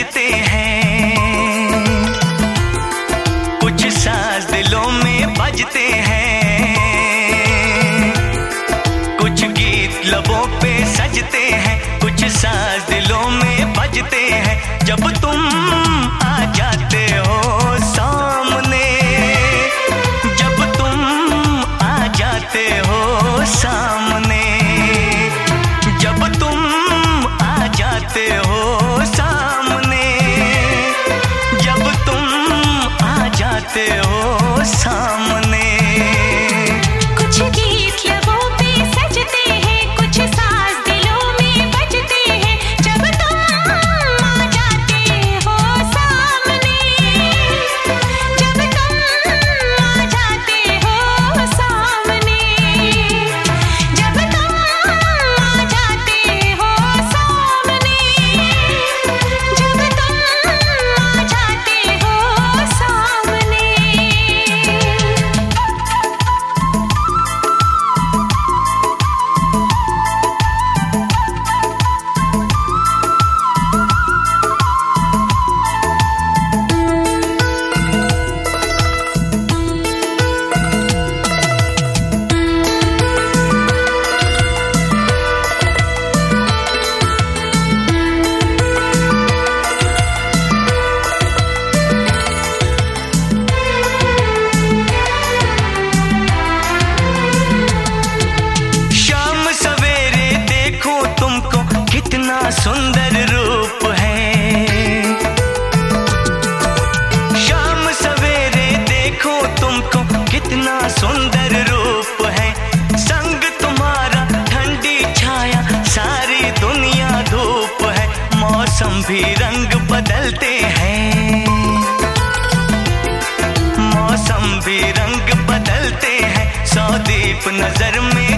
सजते हैं। कुछ सांस दिलों में बजते हैं। कुछ गीत लबों पे सजते हैं। कुछ सांस दिलों में बजते हैं। जब तुम सुंदर रूप है। शाम सवेरे देखो तुमको कितना सुंदर रूप है। संग तुम्हारा ठंडी छाया, सारी दुनिया धूप है। मौसम भी रंग बदलते हैं। मौसम भी रंग बदलते हैं। सौ दीप नज़र में